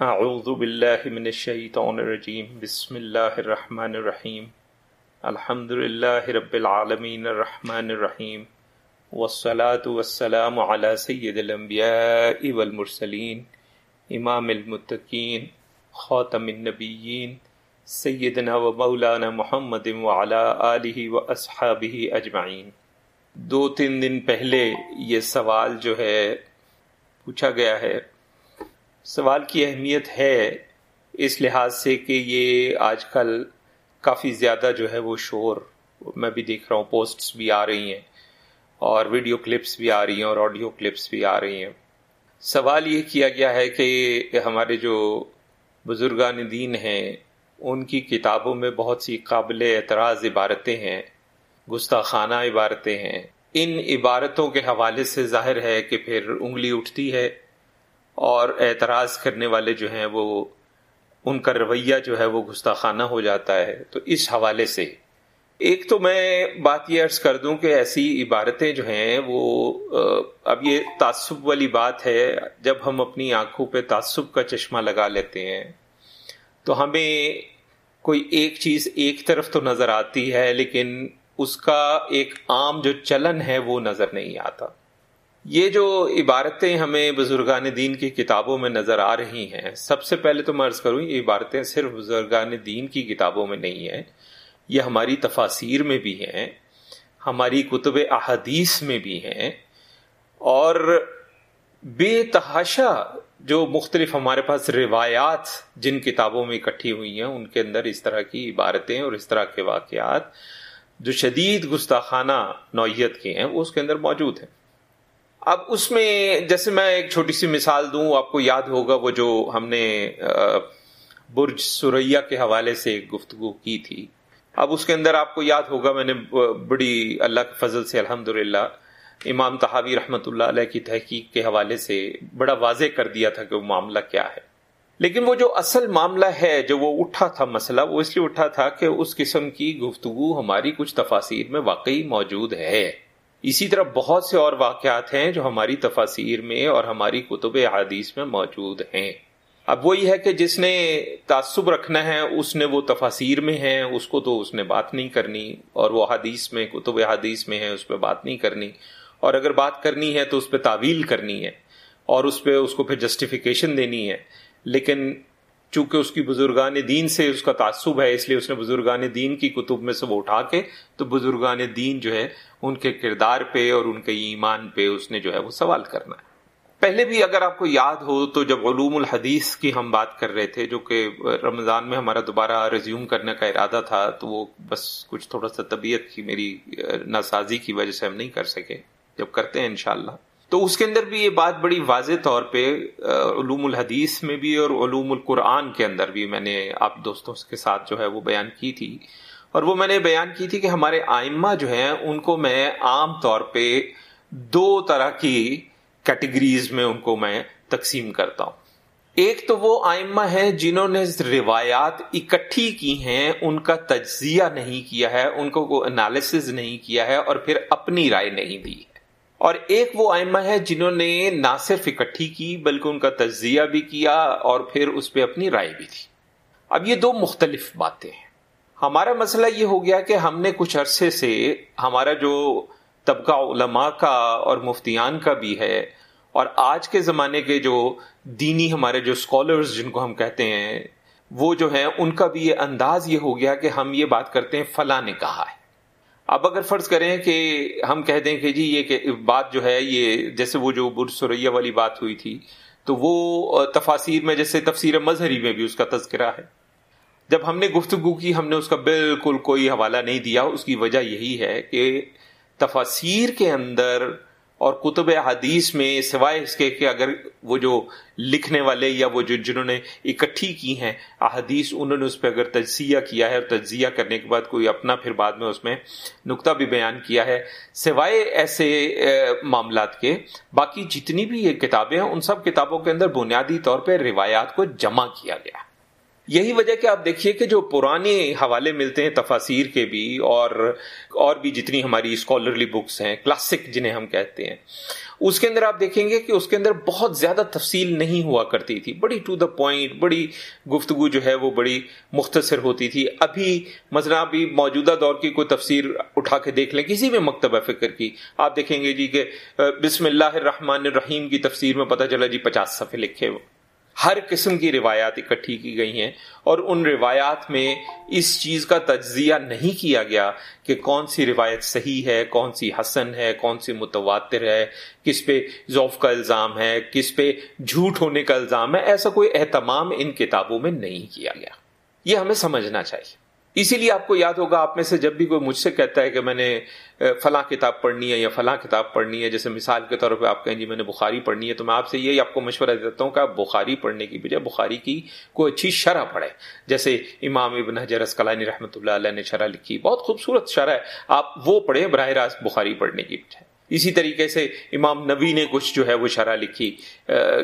اعوذ باللہ من الشیطان الرجیم بسم اللہ الرحمن الرحیم الحمد للہ رب العالمین الرحمن الرحیم والصلاة والسلام على سید الانبیاء والمرسلین امام المتقین خاتم النبیین سیدنا و مولانا محمد وعلى آلہ و اصحابہ اجمعین دو تین دن پہلے یہ سوال جو ہے پوچھا گیا ہے سوال کی اہمیت ہے اس لحاظ سے کہ یہ آج کل کافی زیادہ جو ہے وہ شور میں بھی دیکھ رہا ہوں، پوسٹس بھی آ رہی ہیں اور ویڈیو کلپس بھی آ رہی ہیں اور آڈیو کلپس بھی آ رہی ہیں۔ سوال یہ کیا گیا ہے کہ ہمارے جو بزرگان دین ہیں، ان کی کتابوں میں بہت سی قابل اعتراض عبارتیں ہیں، گستاخانہ عبارتیں ہیں۔ ان عبارتوں کے حوالے سے ظاہر ہے کہ پھر انگلی اٹھتی ہے۔ اور اعتراض کرنے والے جو ہیں وہ ان کا رویہ جو ہے وہ گستاخانہ ہو جاتا ہے۔ تو اس حوالے سے ایک تو میں بات یہ عرض کر دوں کہ ایسی عبارتیں جو ہیں وہ اب یہ تعصب والی بات ہے۔ جب ہم اپنی آنکھوں پہ تعصب کا چشمہ لگا لیتے ہیں تو ہمیں کوئی ایک چیز ایک طرف تو نظر آتی ہے، لیکن اس کا ایک عام جو چلن ہے وہ نظر نہیں آتا۔ یہ جو عبارتیں ہمیں بزرگان دین کی کتابوں میں نظر آ رہی ہیں، سب سے پہلے تو میں عرض کروں، یہ عبارتیں صرف بزرگان دین کی کتابوں میں نہیں ہیں، یہ ہماری تفاصیر میں بھی ہیں، ہماری کتب احادیث میں بھی ہیں، اور بے تحاشا جو مختلف ہمارے پاس روایات جن کتابوں میں اکٹھی ہوئی ہیں، ان کے اندر اس طرح کی عبارتیں اور اس طرح کے واقعات جو شدید گستاخانہ نوعیت کے ہیں، وہ اس کے اندر موجود ہیں۔ اب اس میں جیسے میں ایک چھوٹی سی مثال دوں، آپ کو یاد ہوگا وہ جو ہم نے برج سوریا کے حوالے سے گفتگو کی تھی۔ اب اس کے اندر آپ کو یاد ہوگا، میں نے بڑی اللہ کے فضل سے الحمد امام تحاوی رحمۃ اللہ علیہ کی تحقیق کے حوالے سے بڑا واضح کر دیا تھا کہ وہ معاملہ کیا ہے۔ لیکن وہ جو اصل معاملہ ہے، جو وہ اٹھا تھا مسئلہ، وہ اس لیے اٹھا تھا کہ اس قسم کی گفتگو ہماری کچھ تفاصیر میں واقعی موجود ہے۔ اسی طرح بہت سے اور واقعات ہیں جو ہماری تفاصیر میں اور ہماری کتب حادیث میں موجود ہیں۔ اب وہی ہے کہ جس نے تعصب رکھنا ہے، اس نے وہ تفاصیر میں ہے، اس کو تو اس نے بات نہیں کرنی اور وہ حدیث میں، کتب حدیث میں ہے، اس پہ بات نہیں کرنی۔ اور اگر بات کرنی ہے تو اس پہ تعویل کرنی ہے اور اس پہ اس کو پھر جسٹیفیکیشن دینی ہے۔ لیکن چونکہ اس کی بزرگان دین سے اس کا تعصب ہے، اس لیے اس نے بزرگان دین کی کتب میں سے وہ اٹھا کے تو بزرگان دین جو ہے، ان کے کردار پہ اور ان کے ایمان پہ اس نے جو ہے وہ سوال کرنا ہے۔ پہلے بھی اگر آپ کو یاد ہو تو جب علوم الحدیث کی ہم بات کر رہے تھے، جو کہ رمضان میں ہمارا دوبارہ ریزیوم کرنے کا ارادہ تھا، تو وہ بس کچھ تھوڑا سا طبیعت کی، میری ناسازی کی وجہ سے ہم نہیں کر سکے۔ جب کرتے ہیں انشاءاللہ۔ تو اس کے اندر بھی یہ بات بڑی واضح طور پہ علوم الحدیث میں بھی اور علوم القرآن کے اندر بھی میں نے آپ دوستوں کے ساتھ جو ہے وہ بیان کی تھی۔ اور وہ میں نے بیان کی تھی کہ ہمارے آئمہ جو ہیں، ان کو میں عام طور پہ دو طرح کی کیٹیگریز میں ان کو میں تقسیم کرتا ہوں۔ ایک تو وہ آئمہ ہیں جنہوں نے روایات اکٹھی کی ہیں، ان کا تجزیہ نہیں کیا ہے، ان کو کوئی انالیسز نہیں کیا ہے اور پھر اپنی رائے نہیں دی۔ اور ایک وہ آئمہ ہے جنہوں نے نہ صرف اکٹھی کی بلکہ ان کا تجزیہ بھی کیا اور پھر اس پہ اپنی رائے بھی تھی اب یہ دو مختلف باتیں ہیں۔ ہمارا مسئلہ یہ ہو گیا کہ ہم نے کچھ عرصے سے ہمارا جو طبقہ علماء کا اور مفتیان کا بھی ہے اور آج کے زمانے کے جو دینی ہمارے جو اسکالرز جن کو ہم کہتے ہیں، وہ جو ہیں، ان کا بھی یہ انداز یہ ہو گیا کہ ہم یہ بات کرتے ہیں، فلاں نے کہا ہے۔ اب اگر فرض کریں کہ ہم کہہ دیں کہ جی یہ کہ بات جو ہے یہ جیسے وہ جو برسریہ والی بات ہوئی تھی، تو وہ تفاصیر میں جیسے تفسیر مظہری میں بھی اس کا تذکرہ ہے۔ جب ہم نے گفتگو کی، ہم نے اس کا بالکل کوئی حوالہ نہیں دیا، اس کی وجہ یہی ہے کہ تفاسیر کے اندر اور کتب حدیث میں سوائے اس کے کہ اگر وہ جو لکھنے والے یا وہ جو جنہوں نے اکٹھی کی ہیں احادیث، انہوں نے اس پہ اگر تجزیہ کیا ہے اور تجزیہ کرنے کے بعد کوئی اپنا پھر بعد میں اس میں نقطہ بھی بیان کیا ہے، سوائے ایسے معاملات کے، باقی جتنی بھی یہ کتابیں ہیں، ان سب کتابوں کے اندر بنیادی طور پہ روایات کو جمع کیا گیا۔ یہی وجہ کہ آپ دیکھیے کہ جو پرانے حوالے ملتے ہیں تفاصیر کے بھی اور اور بھی جتنی ہماری اسکالرلی بکس ہیں کلاسک جنہیں ہم کہتے ہیں، اس کے اندر آپ دیکھیں گے کہ اس کے اندر بہت زیادہ تفصیل نہیں ہوا کرتی تھی۔ بڑی ٹو دا پوائنٹ بڑی گفتگو جو ہے وہ بڑی مختصر ہوتی تھی۔ ابھی مثلا ابھی موجودہ دور کی کوئی تفسیر اٹھا کے دیکھ لیں، کسی بھی مکتبہ فکر کی۔ آپ دیکھیں گے جی کہ، بسم اللہ الرحمن الرحیم کی تفسیر میں پتہ چلا جی پچاس صفحے لکھے ہوئے۔ ہر قسم کی روایات اکٹھی کی گئی ہیں اور ان روایات میں اس چیز کا تجزیہ نہیں کیا گیا کہ کون سی روایت صحیح ہے، کون سی حسن ہے، کون سی متواتر ہے، کس پہ ذوف کا الزام ہے، کس پہ جھوٹ ہونے کا الزام ہے، ایسا کوئی اہتمام ان کتابوں میں نہیں کیا گیا۔ یہ ہمیں سمجھنا چاہیے۔ اسی لیے آپ کو یاد ہوگا، آپ میں سے جب بھی کوئی مجھ سے کہتا ہے کہ میں نے فلاں کتاب پڑھنی ہے یا فلاں کتاب پڑھنی ہے، جیسے مثال کے طور پہ آپ کہیں جی میں نے بخاری پڑھنی ہے، تو میں آپ سے یہی آپ کو مشورہ دیتا ہوں کہ آپ بخاری پڑھنے کی بجائے بخاری کی کوئی اچھی شرح پڑھیں۔ جیسے امام ابن حجر اسکلانی رحمۃ اللہ علیہ نے شرح لکھی، بہت خوبصورت شرح ہے۔ آپ وہ پڑھیں براہ راست بخاری پڑھنے کی بجائے۔ اسی طریقے سے امام نبی نے کچھ جو ہے وہ شرح لکھی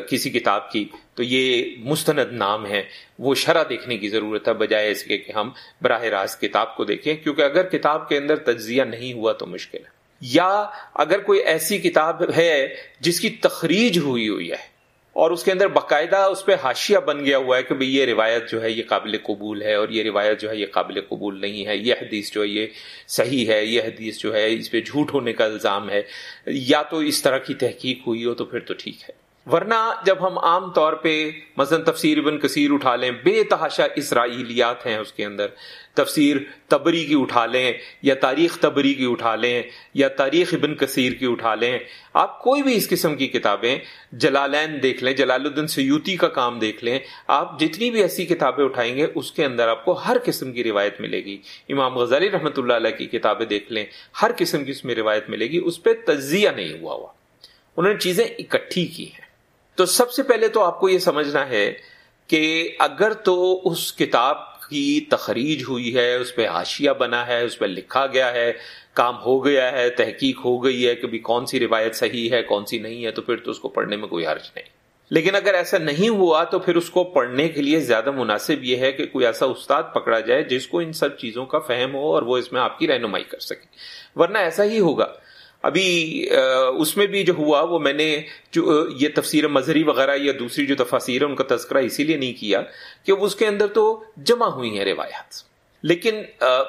کسی کتاب کی۔ تو یہ مستند نام ہے، وہ شرح دیکھنے کی ضرورت ہے، بجائے اس کے کہ ہم براہ راست کتاب کو دیکھیں، کیونکہ اگر کتاب کے اندر تجزیہ نہیں ہوا تو مشکل ہے۔ یا اگر کوئی ایسی کتاب ہے جس کی تخریج ہوئی ہوئی ہے اور اس کے اندر باقاعدہ اس پہ حاشیہ بن گیا ہوا ہے کہ بھئی یہ روایت جو ہے یہ قابل قبول ہے اور یہ روایت جو ہے یہ قابل قبول نہیں ہے، یہ حدیث جو ہے یہ صحیح ہے، یہ حدیث جو ہے اس پہ جھوٹ ہونے کا الزام ہے، یا تو اس طرح کی تحقیق ہوئی ہو تو پھر تو ٹھیک ہے۔ ورنہ جب ہم عام طور پہ مثلا تفسیر ابن کثیر اٹھا لیں، بے تحاشا اسرائیلیات ہیں اس کے اندر، تفسیر تبری کی اٹھا لیں یا تاریخ تبری کی اٹھا لیں یا تاریخ ابن کثیر کی اٹھا لیں، آپ کوئی بھی اس قسم کی کتابیں جلالین دیکھ لیں، جلال الدین سیوتی کا کام دیکھ لیں، آپ جتنی بھی ایسی کتابیں اٹھائیں گے، اس کے اندر آپ کو ہر قسم کی روایت ملے گی۔ امام غزالی رحمۃ اللہ علیہ کی کتابیں دیکھ لیں، ہر قسم کی اس میں روایت ملے گی، اس پہ تجزیہ نہیں ہوا ہوا۔ انہوں نے چیزیں اکٹھی کی ہیں۔ تو سب سے پہلے تو آپ کو یہ سمجھنا ہے کہ اگر تو اس کتاب کی تخریج ہوئی ہے، اس پہ حاشیہ بنا ہے، اس پہ لکھا گیا ہے، کام ہو گیا ہے، تحقیق ہو گئی ہے کہ بھی کون سی روایت صحیح ہے، کون سی نہیں ہے، تو پھر تو اس کو پڑھنے میں کوئی حرج نہیں۔ لیکن اگر ایسا نہیں ہوا تو پھر اس کو پڑھنے کے لیے زیادہ مناسب یہ ہے کہ کوئی ایسا استاد پکڑا جائے جس کو ان سب چیزوں کا فہم ہو اور وہ اس میں آپ کی رہنمائی کر سکے۔ ورنہ ایسا ہی ہوگا۔ ابھی اس میں بھی جو ہوا، وہ میں نے جو یہ تفسیر مظہری وغیرہ یا دوسری جو تفاصیر ہے ان کا تذکرہ اسی لیے نہیں کیا کہ اس کے اندر تو جمع ہوئی ہیں روایات۔ لیکن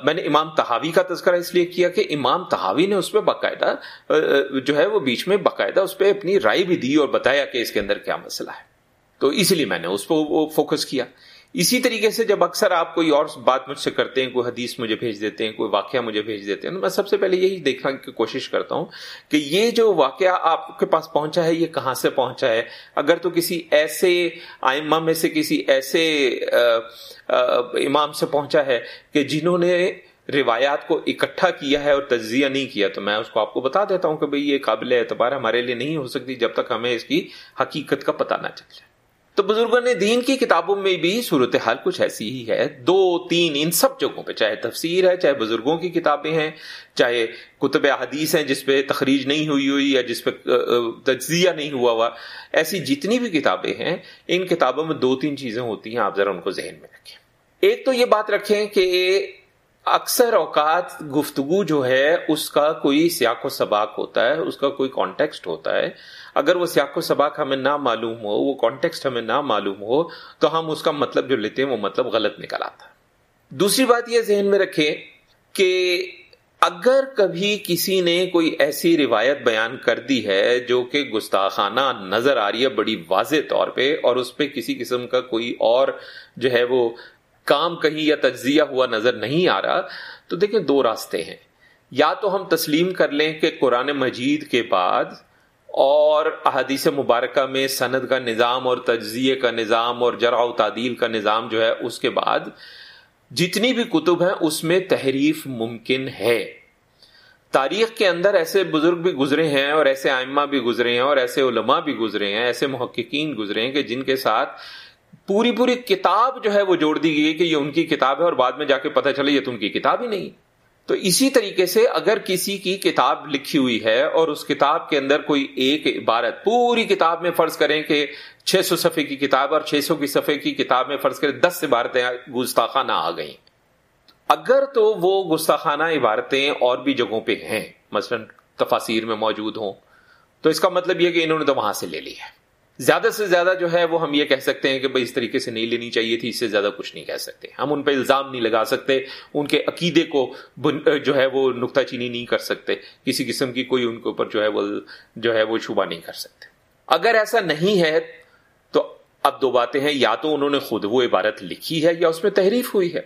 میں نے امام تحاوی کا تذکرہ اس لیے کیا کہ امام تحاوی نے اس پہ باقاعدہ جو ہے وہ بیچ میں باقاعدہ اس پہ اپنی رائے بھی دی اور بتایا کہ اس کے اندر کیا مسئلہ ہے۔ تو اسی لیے میں نے اس پہ فوکس کیا۔ اسی طریقے سے جب اکثر آپ کوئی اور بات مجھ سے کرتے ہیں، کوئی حدیث مجھے بھیج دیتے ہیں، کوئی واقعہ مجھے بھیج دیتے ہیں، تو میں سب سے پہلے یہی دیکھنے کی کوشش کرتا ہوں کہ یہ جو واقعہ آپ کے پاس پہنچا ہے، یہ کہاں سے پہنچا ہے؟ اگر تو کسی ایسے آئمہ میں سے، کسی ایسے امام سے پہنچا ہے کہ جنہوں نے روایات کو اکٹھا کیا ہے اور تجزیہ نہیں کیا، تو میں اس کو آپ کو بتا دیتا ہوں کہ بھئی یہ قابل اعتبار ہمارے لیے نہیں ہو سکتی جب تک ہمیں اس کی حقیقت کا پتہ نہ چل جائے۔ تو بزرگوں نے دین کی کتابوں میں بھی صورتحال کچھ ایسی ہی ہے۔ دو، تین، ان سب جگہوں پہ، چاہے تفسیر ہے، چاہے بزرگوں کی کتابیں ہیں، چاہے کتب حدیث ہیں جس پہ تخریج نہیں ہوئی ہوئی یا جس پہ تجزیہ نہیں ہوا ہوا۔ ایسی جتنی بھی کتابیں ہیں، ان کتابوں میں دو، تین چیزیں ہوتی ہیں، آپ ذرا ان کو ذہن میں رکھیں۔ ایک تو یہ بات رکھیں کہ اکثر اوقات گفتگو جو ہے، اس کا کوئی سیاق و سباق ہوتا ہے، اس کا کوئی کانٹیکسٹ ہوتا ہے۔ اگر وہ سیاق و سباق ہمیں نہ معلوم ہو، وہ کانٹیکسٹ ہمیں نہ معلوم ہو، تو ہم اس کا مطلب جو لیتے ہیں، وہ مطلب غلط نکل آتا دوسری بات یہ ذہن میں رکھیں کہ اگر کبھی کسی نے کوئی ایسی روایت بیان کر دی ہے جو کہ گستاخانہ نظر آ رہی ہے بڑی واضح طور پہ اور اس پہ کسی قسم کا کوئی اور جو ہے وہ کام کہیں یا تجزیہ ہوا نظر نہیں آ رہا، تو دیکھیں دو راستے ہیں۔ یا تو ہم تسلیم کر لیں کہ قرآن مجید کے بعد اور احادیث مبارکہ میں سند کا نظام اور تجزیے کا نظام اور جرا و تعدیل کا نظام جو ہے اس کے بعد جتنی بھی کتب ہیں اس میں تحریف ممکن ہے۔ تاریخ کے اندر ایسے بزرگ بھی گزرے ہیں اور ایسے آئمہ بھی گزرے ہیں اور ایسے علماء بھی گزرے ہیں، ایسے محققین گزرے ہیں کہ جن کے ساتھ پوری پوری کتاب جو ہے وہ جوڑ دی گئی کہ یہ ان کی کتاب ہے اور بعد میں جا کے پتہ چلے یہ تو ان کی کتاب ہی نہیں۔ تو اسی طریقے سے اگر کسی کی کتاب لکھی ہوئی ہے اور اس کتاب کے اندر کوئی ایک عبارت پوری کتاب میں فرض کریں کہ چھ سو صفحے کی کتاب اور چھ سو کی صفحے کی کتاب میں فرض کریں دس عبارتیں گستاخانہ آ گئیں۔ اگر تو وہ گستاخانہ عبارتیں اور بھی جگہوں پہ ہیں، مثلا تفاصیر میں موجود ہوں، تو اس کا مطلب یہ کہ انہوں نے تو وہاں سے لے لی ہے۔ زیادہ سے زیادہ جو ہے وہ ہم یہ کہہ سکتے ہیں کہ بھائی اس طریقے سے نہیں لینی چاہیے تھی، اس سے زیادہ کچھ نہیں کہہ سکتے۔ ہم ان پہ الزام نہیں لگا سکتے، ان کے عقیدے کو جو ہے وہ نکتہ چینی نہیں کر سکتے۔ کسی قسم کی کوئی ان کے اوپر جو ہے وہ جو ہے وہ شبہ نہیں کر سکتے۔ اگر ایسا نہیں ہے تو اب دو باتیں ہیں، یا تو انہوں نے خود وہ عبارت لکھی ہے یا اس میں تحریف ہوئی ہے۔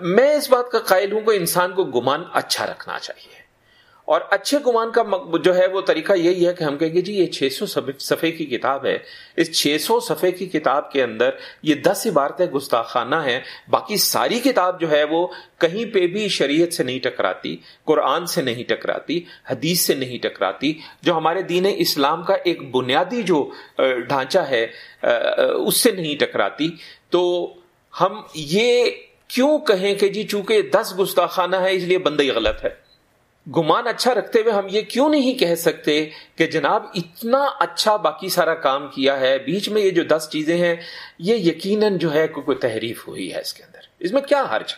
میں اس بات کا قائل ہوں کہ انسان کو گمان اچھا رکھنا چاہیے۔ اور اچھے گمان کا جو ہے وہ طریقہ یہی ہے کہ ہم کہیں گے جی یہ چھ سو صفحے کی کتاب ہے۔ اس چھ سو صفحے کی کتاب کے اندر یہ دس عبارتیں گستاخانہ ہیں۔ باقی ساری کتاب جو ہے وہ کہیں پہ بھی شریعت سے نہیں ٹکراتی، قرآن سے نہیں ٹکراتی، حدیث سے نہیں ٹکراتی۔ جو ہمارے دین اسلام کا ایک بنیادی جو ڈھانچہ ہے اس سے نہیں ٹکراتی۔ تو ہم یہ کیوں کہیں کہ جی چونکہ دس گستاخانہ ہے اس لیے بندی غلط ہے؟ گمان اچھا رکھتے ہوئے ہم یہ کیوں نہیں کہہ سکتے کہ جناب اتنا اچھا باقی سارا کام کیا ہے، بیچ میں یہ جو دس چیزیں ہیں، یہ یقیناً جو ہے کوئی تحریف ہوئی ہے اس کے اندر۔ اس میں کیا حرج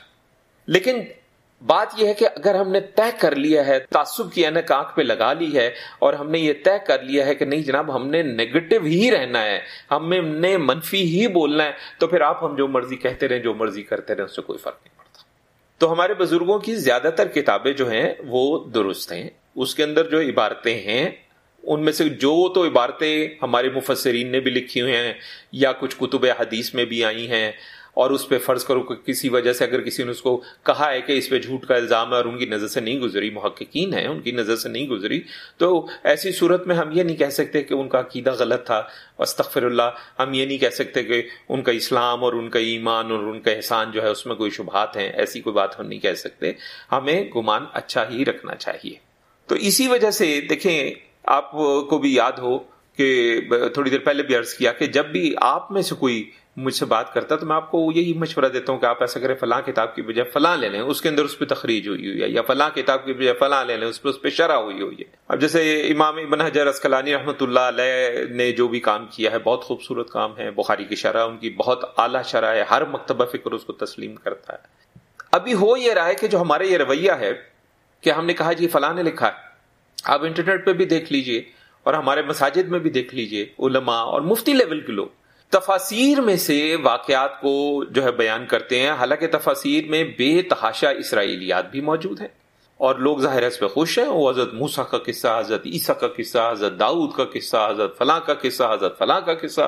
لیکن بات یہ ہے کہ اگر ہم نے طے کر لیا ہے، تعصب کی اینک آنکھ پہ لگا لی ہے، اور ہم نے یہ طے کر لیا ہے کہ نہیں جناب، ہم نے نیگیٹو ہی رہنا ہے، ہم نے منفی ہی بولنا ہے، تو پھر آپ ہم جو مرضی کہتے رہیں، جو مرضی کرتے رہیں، اس سے کوئی فرق نہیں۔ تو ہمارے بزرگوں کی زیادہ تر کتابیں جو ہیں وہ درست ہیں۔ اس کے اندر جو عبارتیں ہیں، ان میں سے جو تو عبارتیں ہمارے مفسرین نے بھی لکھی ہوئی ہیں یا کچھ کتب حدیث میں بھی آئی ہیں۔ اور اس پہ فرض کرو کہ کسی وجہ سے اگر کسی نے اس کو کہا ہے کہ اس پہ جھوٹ کا الزام ہے اور ان کی نظر سے نہیں گزری، محققین ہیں، ان کی نظر سے نہیں گزری، تو ایسی صورت میں ہم یہ نہیں کہہ سکتے کہ ان کا عقیدہ غلط تھا۔ استغفر اللہ ہم یہ نہیں کہہ سکتے کہ ان کا اسلام اور ان کا ایمان اور ان کا احسان جو ہے اس میں کوئی شبہات ہیں، ایسی کوئی بات ہم نہیں کہہ سکتے۔ ہمیں گمان اچھا ہی رکھنا چاہیے۔ تو اسی وجہ سے دیکھیں، آپ کو بھی یاد ہو کہ تھوڑی دیر پہلے بھی عرض کیا کہ جب بھی آپ میں سے کوئی مجھ سے بات کرتا تو میں آپ کو یہی مشورہ دیتا ہوں کہ آپ ایسا کریں، فلاں کتاب کی بجائے فلاں لے لیں۔ اس کے اندر اس پہ تخریج ہوئی ہوئی ہے یا فلاں کتاب کی بجائے فلاں لے لیں۔ اس پہ اس پہ شرح ہوئی ہوئی ہے۔ اب جیسے امام ابن حجر اسکلانی رحمۃ اللہ علیہ نے جو بھی کام کیا ہے، بہت خوبصورت کام ہے۔ بخاری کی شرح، ان کی بہت اعلیٰ شرح ہے۔ ہر مکتبہ فکر اس کو تسلیم کرتا ہے۔ ابھی ہو یہ رہا ہے کہ جو ہمارے یہ رویہ ہے کہ ہم نے کہا جی فلاں نے لکھا ہے۔ آپ انٹرنیٹ پہ بھی دیکھ لیجیے اور ہمارے مساجد میں بھی دیکھ لیجیے، علماء اور مفتی لیول کے لوگ۔ تفاصیر میں سے واقعات کو جو ہے بیان کرتے ہیں۔ حالانکہ تفاصیر میں بے تحاشا اسرائیلیات بھی موجود ہیں۔ اور لوگ ظاہر اس پہ خوش ہیں۔ وہ حضرت موسا کا قصہ، حضرت عیسیٰ کا قصہ، حضرت داؤد کا قصہ، حضرت فلاں کا قصہ، حضرت فلاں کا قصہ۔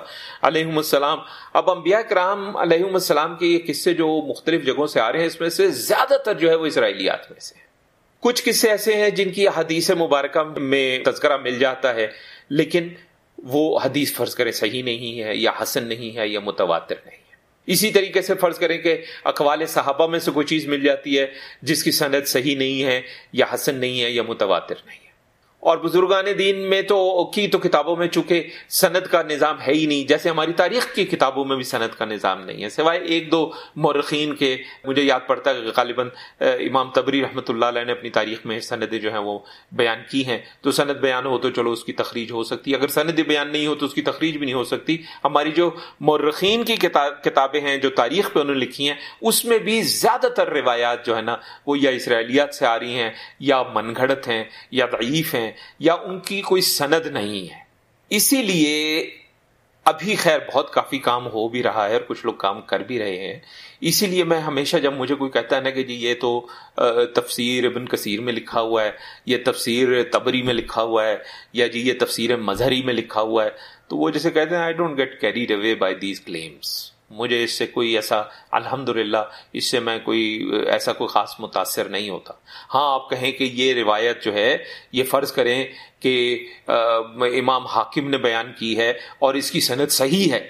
علیہ السلام۔ اب انبیاء کرام علیہ السلام کے یہ قصے جو مختلف جگہوں سے آ رہے ہیں، اس میں سے زیادہ تر جو ہے وہ اسرائیلیات میں سے۔ کچھ قصے ایسے ہیں جن کی حدیث مبارکہ میں تذکرہ مل جاتا ہے، لیکن وہ حدیث فرض کرے صحیح نہیں ہے یا حسن نہیں ہے یا متواتر نہیں ہے۔ اسی طریقے سے فرض کریں کہ اقوال صحابہ میں سے کوئی چیز مل جاتی ہے جس کی صنعت صحیح نہیں ہے یا حسن نہیں ہے یا متواتر نہیں ہے۔ اور بزرگان دین میں تو کی تو کتابوں میں، چونکہ صنعت کا نظام ہے ہی نہیں۔ جیسے ہماری تاریخ کی کتابوں میں بھی صنعت کا نظام نہیں ہے، سوائے ایک دو مورخین کے۔ مجھے یاد پڑتا ہے کہ غالباً امام تبری رحمۃ اللہ علیہ نے اپنی تاریخ میں صنعتیں جو ہیں وہ بیان کی ہیں۔ تو صنعت بیان ہو تو چلو اس کی تخریج ہو سکتی۔ ہے اگر صنعت بیان نہیں ہو تو اس کی تخریج بھی نہیں ہو سکتی۔ ہماری جو مورخین کی کتابیں ہیں، جو تاریخ پہ انہوں نے لکھی ہیں، اس میں بھی زیادہ تر روایات جو ہے نا، وہ یا اسرائیلیات سے آ رہی ہیں، یا من گھڑت ہیں، یا ضعیف ہیں۔ یا ان کی کوئی سند نہیں ہے۔ اسی لیے ابھی خیر بہت کافی کام ہو بھی رہا ہے اور کچھ لوگ کام کر بھی رہے ہیں۔ اسی لیے میں ہمیشہ جب مجھے کوئی کہتا ہے نا کہ جی یہ تو تفسیر ابن کثیر میں لکھا ہوا ہے یہ تفسیر تبری میں لکھا ہوا ہے، یا جی یہ تفسیر مظہری میں لکھا ہوا ہے، تو وہ جیسے کہتے ہیں I don't get carried away by these claims مجھے اس سے کوئی ایسا الحمد اس سے میں کوئی ایسا کوئی خاص متاثر نہیں ہوتا۔ ہاں آپ کہیں کہ یہ روایت جو ہے، یہ فرض کریں کہ امام حاکم نے بیان کی ہے اور اس کی صنعت صحیح ہے۔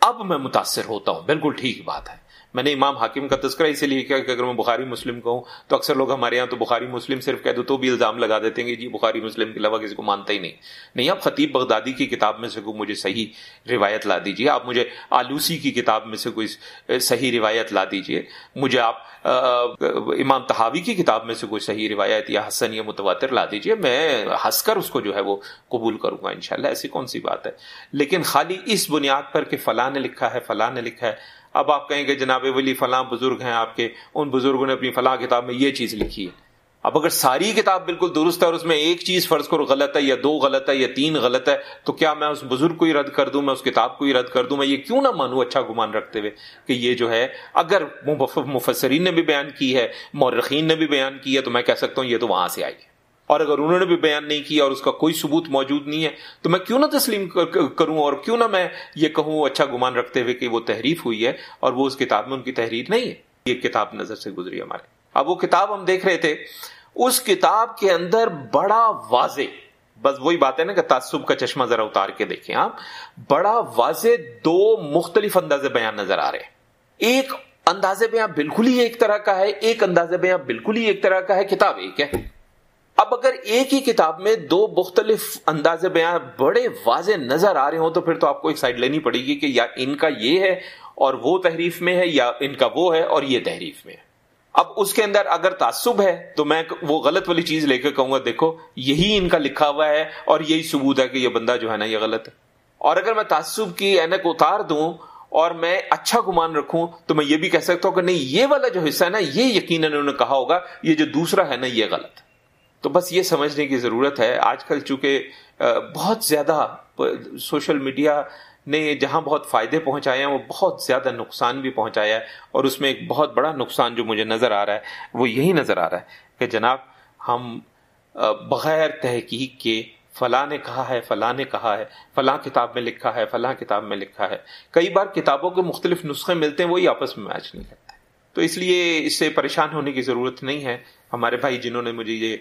اب میں متاثر ہوتا ہوں۔ بالکل ٹھیک بات ہے۔ میں نے امام حاکم کا تذکرہ اسی لیے کیا کہ اگر میں بخاری مسلم کہوں تو اکثر لوگ ہمارے یہاں تو بخاری مسلم صرف کہہ دو تو بھی الزام لگا دیتے ہیں کہ جی بخاری مسلم کے علاوہ کسی کو مانتا ہی نہیں۔ نہیں، آپ خطیب بغدادی کی کتاب میں سے کوئی مجھے صحیح روایت لا دیجیے آپ مجھے آلوسی کی کتاب میں سے کوئی صحیح روایت لا دیجیے مجھے آپ امام تحاوی کی کتاب میں سے کوئی صحیح روایت یا حسن یا متواتر لا دیجیے میں ہنس کر اس کو جو ہے وہ قبول کروں گا انشاءاللہ، ایسی کون سی بات ہے؟ لیکن خالی اس بنیاد پر کہ فلاں نے لکھا ہے، فلاں نے لکھا ہے اب آپ کہیں گے جناب ولی فلاں بزرگ ہیں آپ کے، ان بزرگوں نے اپنی فلاں کتاب میں یہ چیز لکھی ہے۔ اب اگر ساری کتاب بالکل درست ہے اور اس میں ایک چیز فرض کرو غلط ہے یا دو غلط ہے یا تین غلط ہے، تو کیا میں اس بزرگ کو ہی رد کر دوں، میں اس کتاب کو ہی رد کر دوں، میں یہ کیوں نہ مانوں اچھا گمان رکھتے ہوئے کہ یہ جو ہے، اگر مفسرین نے بھی بیان کی ہے، مورخین نے بھی بیان کی ہے، تو میں کہہ سکتا ہوں یہ تو وہاں سے آئی ہے۔ اور اگر انہوں نے بھی بیان نہیں کیا اور اس کا کوئی ثبوت موجود نہیں ہے، تو میں کیوں نہ تسلیم کروں اور کیوں نہ میں یہ کہوں اچھا گمان رکھتے ہوئے کہ وہ تحریف ہوئی ہے اور وہ اس کتاب میں ان کی تحریر نہیں ہے۔ یہ کتاب نظر سے گزری ہمارے۔ اب وہ کتاب ہم دیکھ رہے تھے، اس کتاب کے اندر بڑا واضح، بس وہی بات ہے نا کہ تعصب کا چشمہ ذرا اتار کے دیکھیں آپ، بڑا واضح دو مختلف انداز بیان نظر آ رہے ہیں۔ ایک انداز بیاں بالکل ہی ایک طرح کا ہے، ایک انداز بیاں بالکل ہی ایک طرح کا ہے، کتاب ایک ہے۔ اب اگر ایک ہی کتاب میں دو مختلف انداز بیان بڑے واضح نظر آ رہے ہوں تو پھر تو آپ کو ایک سائڈ لینی پڑے گی کہ یا ان کا یہ ہے اور وہ تحریف میں ہے یا ان کا وہ ہے اور یہ تحریف میں ہے۔ اب اس کے اندر اگر تعصب ہے تو میں وہ غلط والی چیز لے کے کہوں گا، دیکھو، یہی ان کا لکھا ہوا ہے اور یہی ثبوت ہے کہ یہ بندہ جو ہے نا یہ غلط ہے۔ اور اگر میں تعصب کی اینک اتار دوں اور میں اچھا گمان رکھوں تو میں یہ بھی کہہ سکتا ہوں کہ نہیں، یہ والا جو حصہ ہے نا، یہ یقیناً انہوں نے کہا ہوگا، یہ جو دوسرا ہے نا، یہ غلط تو بس یہ سمجھنے کی ضرورت ہے۔ آج کل چونکہ بہت زیادہ سوشل میڈیا نے جہاں بہت فائدے پہنچائے ہیں، وہ بہت زیادہ نقصان بھی پہنچایا ہے۔ اور اس میں ایک بہت بڑا نقصان جو مجھے نظر آ رہا ہے، وہ یہی نظر آ رہا ہے کہ جناب، ہم بغیر تحقیق کے فلاں نے کہا ہے، فلاں نے کہا ہے، فلاں کتاب میں لکھا ہے، فلاں کتاب میں لکھا ہے۔ کئی بار کتابوں کے مختلف نسخے ملتے ہیں، وہی آپس میں میچ نہیں کرتے۔ تو اس لیے اس سے پریشان ہونے کی ضرورت نہیں ہے۔ ہمارے بھائی جنہوں نے مجھے یہ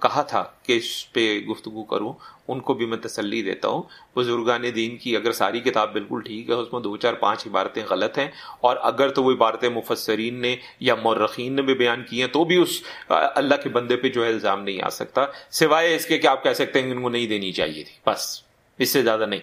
کہا تھا کہ اس پہ گفتگو کروں، ان کو بھی میں تسلی دیتا ہوں۔ بزرگان دین کی اگر ساری کتاب بالکل ٹھیک ہے، اس میں دو چار پانچ عبارتیں غلط ہیں، اور اگر تو وہ عبارتیں مفسرین نے یا مورخین نے بھی بیان کی ہیں، تو بھی اس، اللہ کے بندے پہ جو ہے الزام نہیں آ سکتا۔ سوائے اس کے کہ آپ کہہ سکتے ہیں کہ ان کو نہیں دینی چاہیے تھی، بس، اس سے زیادہ نہیں۔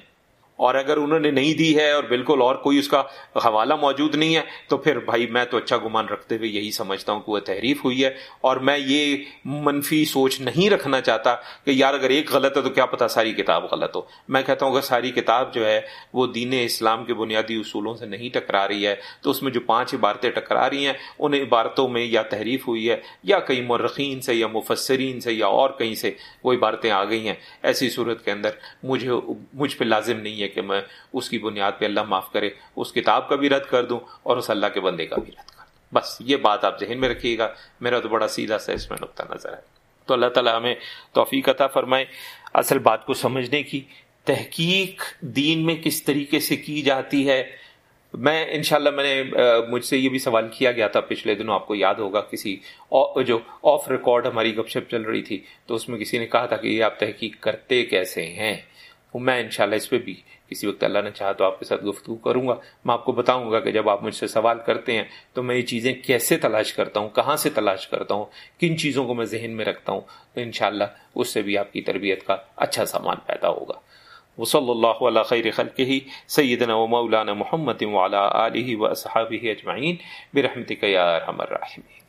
اور اگر انہوں نے نہیں دی ہے اور بالکل اور کوئی اس کا حوالہ موجود نہیں ہے، تو پھر بھائی میں تو اچھا گمان رکھتے ہوئے یہی سمجھتا ہوں کہ وہ تحریف ہوئی ہے۔ اور میں یہ منفی سوچ نہیں رکھنا چاہتا کہ یار اگر ایک غلط ہے تو کیا پتا ساری کتاب غلط ہو۔ میں کہتا ہوں اگر ساری کتاب جو ہے وہ دین اسلام کے بنیادی اصولوں سے نہیں ٹکرا رہی ہے، تو اس میں جو پانچ عبارتیں ٹکرا رہی ہیں، ان عبارتوں میں یا تحریف ہوئی ہے یا کئی مرخین سے یا مفسرین سے یا اور کہیں سے وہ عبارتیں آ گئی ہیں۔ ایسی صورت کے اندر مجھے، مجھ پہ لازم نہیں ہے۔ ہے کہ میں اس کی بنیاد پہ اللہ معاف کرے، اس کتاب کا بھی رد کر دوں اور اس اللہ کے بندے کا بھی رد کر دوں۔ بس یہ بات آپ ذہن میں رکھیے گا۔ میرا تو بڑا سیدھا سا اس میں نقطہ نظر ہے۔ تو اللہ تعالیٰ ہمیں توفیق عطا فرمائے۔ اصل بات کو سمجھنے کی تحقیق دین میں کس طریقے سے کی جاتی ہے۔ میں انشاءاللہ میں نے مجھ سے یہ بھی سوال کیا گیا تھا پچھلے دنوں، آپ کو یاد ہوگا کسی جو آف ریکارڈ ہماری گپ شپ چل رہی تھی، تو اس میں کسی نے کہا تھا کہ یہ آپ تحقیق کرتے کیسے ہیں؟ میں انشاءاللہ اس پہ بھی کسی وقت اللہ نے چاہا تو آپ کے ساتھ گفتگو کروں گا۔ میں آپ کو بتاؤں گا کہ جب آپ مجھ سے سوال کرتے ہیں تو میں یہ چیزیں کیسے تلاش کرتا ہوں، کہاں سے تلاش کرتا ہوں، کن چیزوں کو میں ذہن میں رکھتا ہوں، تو انشاءاللہ اس سے بھی آپ کی تربیت کا اچھا سامان پیدا ہوگا۔ وہ صلی اللہ علیہ خیر خلق ہی سیدنا و مولانا محمد وعلی آلہ و اصحابہ اجمعین، برحمتک یا ارحم الراحمین۔